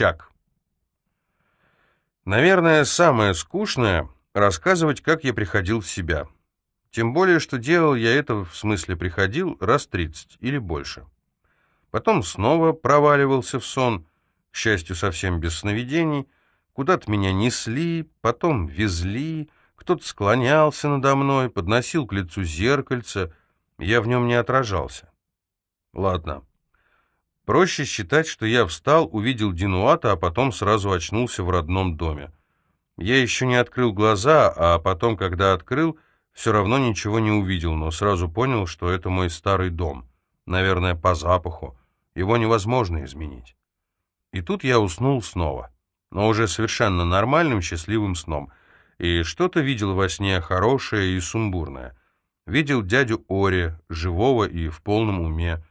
Чак. Наверное, самое скучное — рассказывать, как я приходил в себя. Тем более, что делал я это, в смысле приходил, раз тридцать или больше. Потом снова проваливался в сон, к счастью, совсем без сновидений, куда-то меня несли, потом везли, кто-то склонялся надо мной, подносил к лицу зеркальце, я в нем не отражался. Ладно, Проще считать, что я встал, увидел Динуата, а потом сразу очнулся в родном доме. Я еще не открыл глаза, а потом, когда открыл, все равно ничего не увидел, но сразу понял, что это мой старый дом. Наверное, по запаху. Его невозможно изменить. И тут я уснул снова, но уже совершенно нормальным, счастливым сном. И что-то видел во сне хорошее и сумбурное. Видел дядю Ори, живого и в полном уме,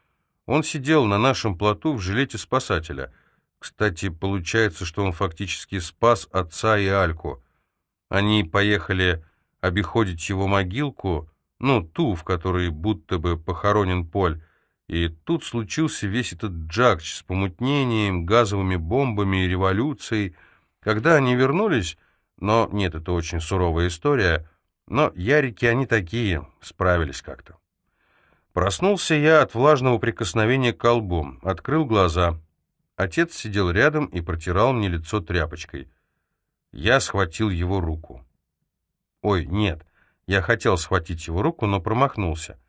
он сидел на нашем плоту в жилете спасателя. Кстати, получается, что он фактически спас отца и Альку. Они поехали обиходить его могилку, ну, ту, в которой будто бы похоронен Поль, и тут случился весь этот джакч с помутнением, газовыми бомбами и революцией. Когда они вернулись, но нет, это очень суровая история, но ярики они такие, справились как-то. Проснулся я от влажного прикосновения к колбу, открыл глаза. Отец сидел рядом и протирал мне лицо тряпочкой. Я схватил его руку. Ой, нет, я хотел схватить его руку, но промахнулся.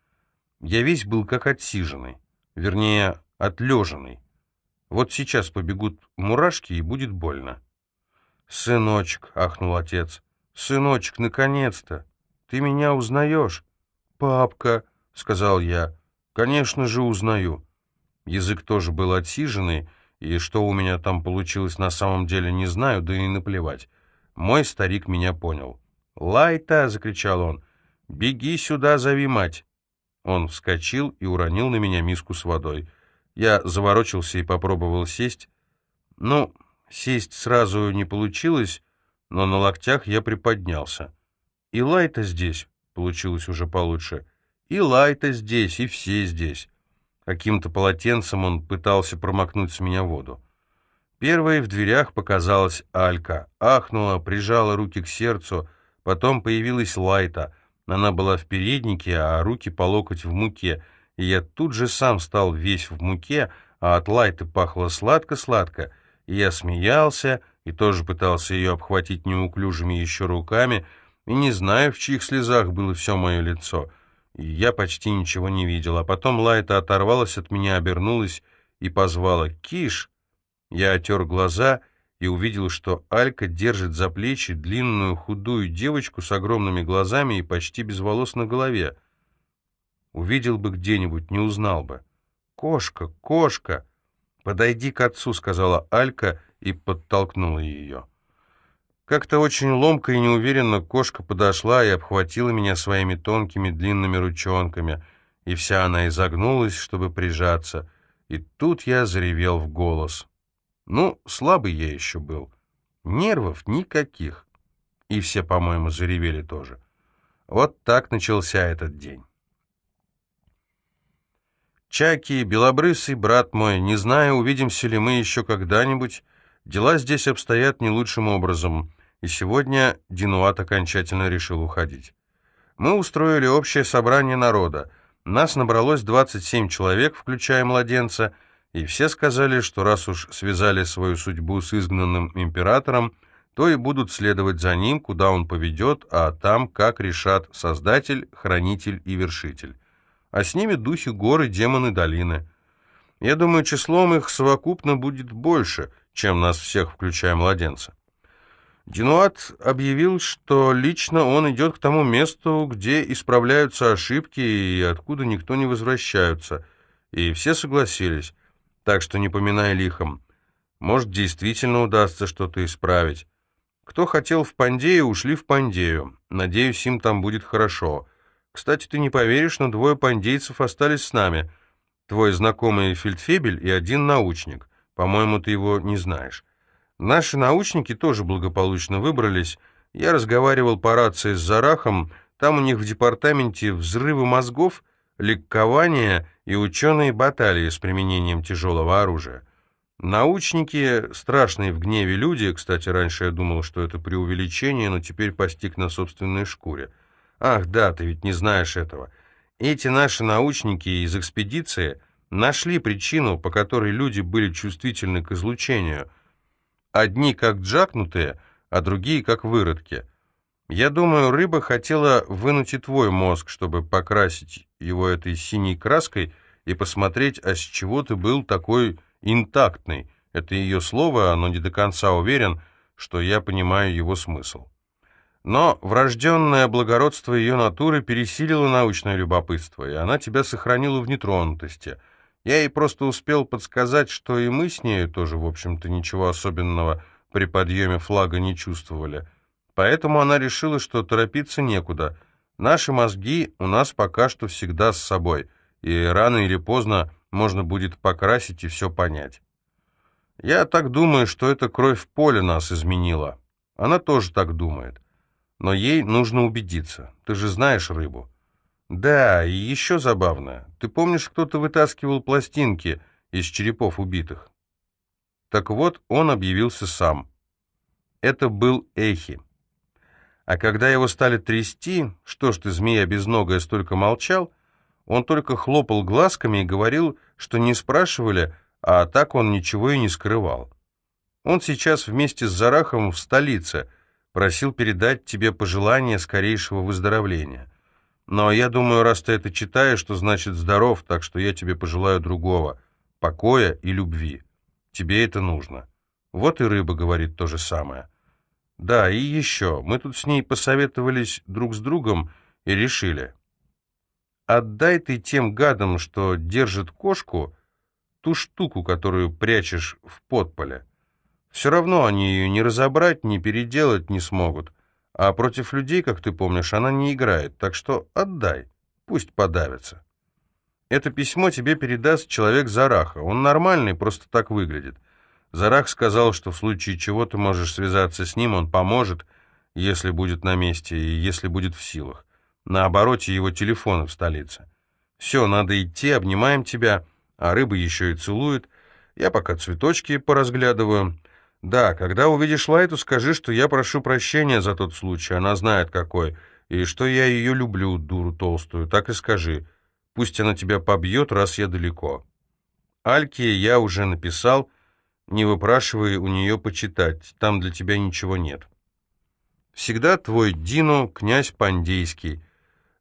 Я весь был как отсиженный, вернее, отлеженный. Вот сейчас побегут мурашки, и будет больно. «Сыночек», — ахнул отец, — «сыночек, наконец-то! Ты меня узнаешь?» «Папка», — сказал я. «Конечно же узнаю». Язык тоже был отсиженный, и что у меня там получилось на самом деле не знаю, да и наплевать. Мой старик меня понял. «Лайта!» — закричал он. «Беги сюда, зови мать!» Он вскочил и уронил на меня миску с водой. Я заворочился и попробовал сесть. Ну, сесть сразу не получилось, но на локтях я приподнялся. И Лайта здесь получилось уже получше. И Лайта здесь, и все здесь. Каким-то полотенцем он пытался промокнуть с меня воду. Первой в дверях показалась Алька. Ахнула, прижала руки к сердцу. Потом появилась Лайта. Она была в переднике, а руки по локоть в муке. И я тут же сам стал весь в муке, а от Лайты пахло сладко-сладко. И я смеялся и тоже пытался ее обхватить неуклюжими еще руками, и не знаю, в чьих слезах было все мое лицо — я почти ничего не видел, а потом Лайта оторвалась от меня, обернулась и позвала «Киш!». Я отер глаза и увидел, что Алька держит за плечи длинную худую девочку с огромными глазами и почти без волос на голове. Увидел бы где-нибудь, не узнал бы. «Кошка, кошка!» «Подойди к отцу», — сказала Алька и подтолкнула ее. Как-то очень ломко и неуверенно кошка подошла и обхватила меня своими тонкими длинными ручонками, и вся она изогнулась, чтобы прижаться. И тут я заревел в голос. Ну, слабый я еще был. Нервов никаких. И все, по-моему, заревели тоже. Вот так начался этот день. Чаки, белобрысый брат мой, не знаю, увидимся ли мы еще когда-нибудь, дела здесь обстоят не лучшим образом и сегодня Динуат окончательно решил уходить. Мы устроили общее собрание народа. Нас набралось 27 человек, включая младенца, и все сказали, что раз уж связали свою судьбу с изгнанным императором, то и будут следовать за ним, куда он поведет, а там, как решат Создатель, Хранитель и Вершитель. А с ними духи горы, демоны долины. Я думаю, числом их совокупно будет больше, чем нас всех, включая младенца. Динуат объявил, что лично он идет к тому месту, где исправляются ошибки и откуда никто не возвращаются. И все согласились, так что не поминай лихом. Может, действительно удастся что-то исправить. Кто хотел в Пандею, ушли в Пандею. Надеюсь, им там будет хорошо. Кстати, ты не поверишь, но двое пандейцев остались с нами. Твой знакомый фельдфебель и один научник. По-моему, ты его не знаешь. Наши научники тоже благополучно выбрались. Я разговаривал по рации с Зарахом, там у них в департаменте взрывы мозгов, ликования и ученые баталии с применением тяжелого оружия. Научники, страшные в гневе люди, кстати, раньше я думал, что это преувеличение, но теперь постиг на собственной шкуре. Ах, да, ты ведь не знаешь этого. Эти наши научники из экспедиции нашли причину, по которой люди были чувствительны к излучению. Одни как джакнутые, а другие как выродки. Я думаю, рыба хотела вынуть и твой мозг, чтобы покрасить его этой синей краской и посмотреть, а с чего ты был такой интактный. Это ее слово, но не до конца уверен, что я понимаю его смысл. Но врожденное благородство ее натуры пересилило научное любопытство, и она тебя сохранила в нетронутости. Я ей просто успел подсказать, что и мы с нею тоже, в общем-то, ничего особенного при подъеме флага не чувствовали. Поэтому она решила, что торопиться некуда. Наши мозги у нас пока что всегда с собой, и рано или поздно можно будет покрасить и все понять. Я так думаю, что эта кровь в поле нас изменила. Она тоже так думает. Но ей нужно убедиться. Ты же знаешь рыбу. Да, и еще забавно. Ты помнишь, кто-то вытаскивал пластинки из черепов убитых? Так вот, он объявился сам. Это был Эхи. А когда его стали трясти, что ж ты, змея безногая, столько молчал, он только хлопал глазками и говорил, что не спрашивали, а так он ничего и не скрывал. Он сейчас вместе с Зарахом в столице, просил передать тебе пожелание скорейшего выздоровления. Но я думаю, раз ты это читаешь, то значит здоров, так что я тебе пожелаю другого — покоя и любви. Тебе это нужно. Вот и рыба говорит то же самое. Да, и еще, мы тут с ней посоветовались друг с другом и решили — Отдай ты тем гадам, что держит кошку, ту штуку, которую прячешь в подполе. Все равно они ее не разобрать, не переделать не смогут. А против людей, как ты помнишь, она не играет, так что отдай, пусть подавится. Это письмо тебе передаст человек Зараха. Он нормальный, просто так выглядит. Зарах сказал, что в случае чего ты можешь связаться с ним, он поможет, если будет на месте и если будет в силах на обороте его телефона в столице. «Все, надо идти, обнимаем тебя, а рыба еще и целует. Я пока цветочки поразглядываю. Да, когда увидишь Лайту, скажи, что я прошу прощения за тот случай, она знает какой, и что я ее люблю, дуру толстую, так и скажи. Пусть она тебя побьет, раз я далеко. Альке я уже написал, не выпрашивай у нее почитать, там для тебя ничего нет. Всегда твой Дину, князь Пандейский».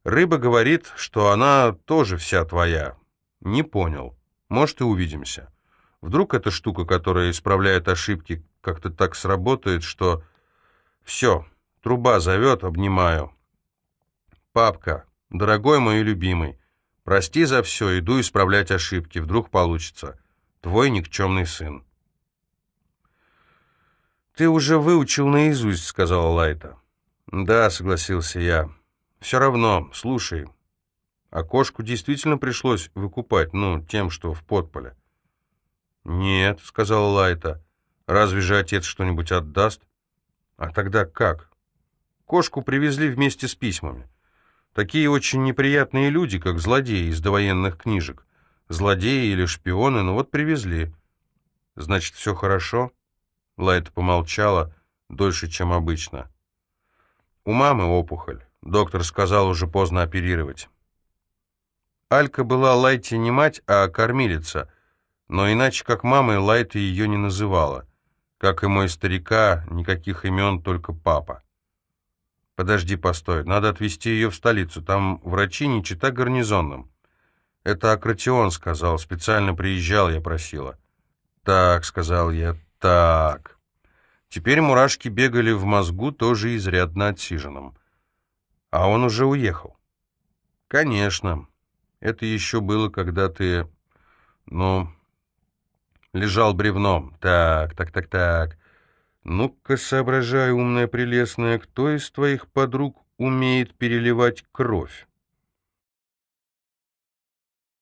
Рыба говорит, что она тоже вся твоя. Не понял. Может, и увидимся. Вдруг эта штука, которая исправляет ошибки, как-то так сработает, что... Все, труба зовет, обнимаю. Папка, дорогой мой любимый, прости за все, иду исправлять ошибки, вдруг получится. Твой никчемный сын. «Ты уже выучил наизусть», — сказала Лайта. «Да», — согласился я. Все равно, слушай, а кошку действительно пришлось выкупать, ну, тем, что в подполе. «Нет», — сказала Лайта, — «разве же отец что-нибудь отдаст?» «А тогда как?» «Кошку привезли вместе с письмами. Такие очень неприятные люди, как злодеи из довоенных книжек. Злодеи или шпионы, ну вот привезли». «Значит, все хорошо?» Лайта помолчала дольше, чем обычно. «У мамы опухоль. Доктор сказал, уже поздно оперировать. Алька была Лайте не мать, а кормилица, но иначе как мамой Лайта ее не называла. Как и мой старика, никаких имен, только папа. Подожди, постой, надо отвезти ее в столицу, там врачи не чита гарнизонным. Это Акратион сказал, специально приезжал, я просила. Так, сказал я, так. Теперь мурашки бегали в мозгу, тоже изрядно отсиженным. А он уже уехал. Конечно. Это еще было, когда ты... Ну, лежал бревном. Так, так, так, так. Ну-ка, соображай, умная, прелестная, кто из твоих подруг умеет переливать кровь?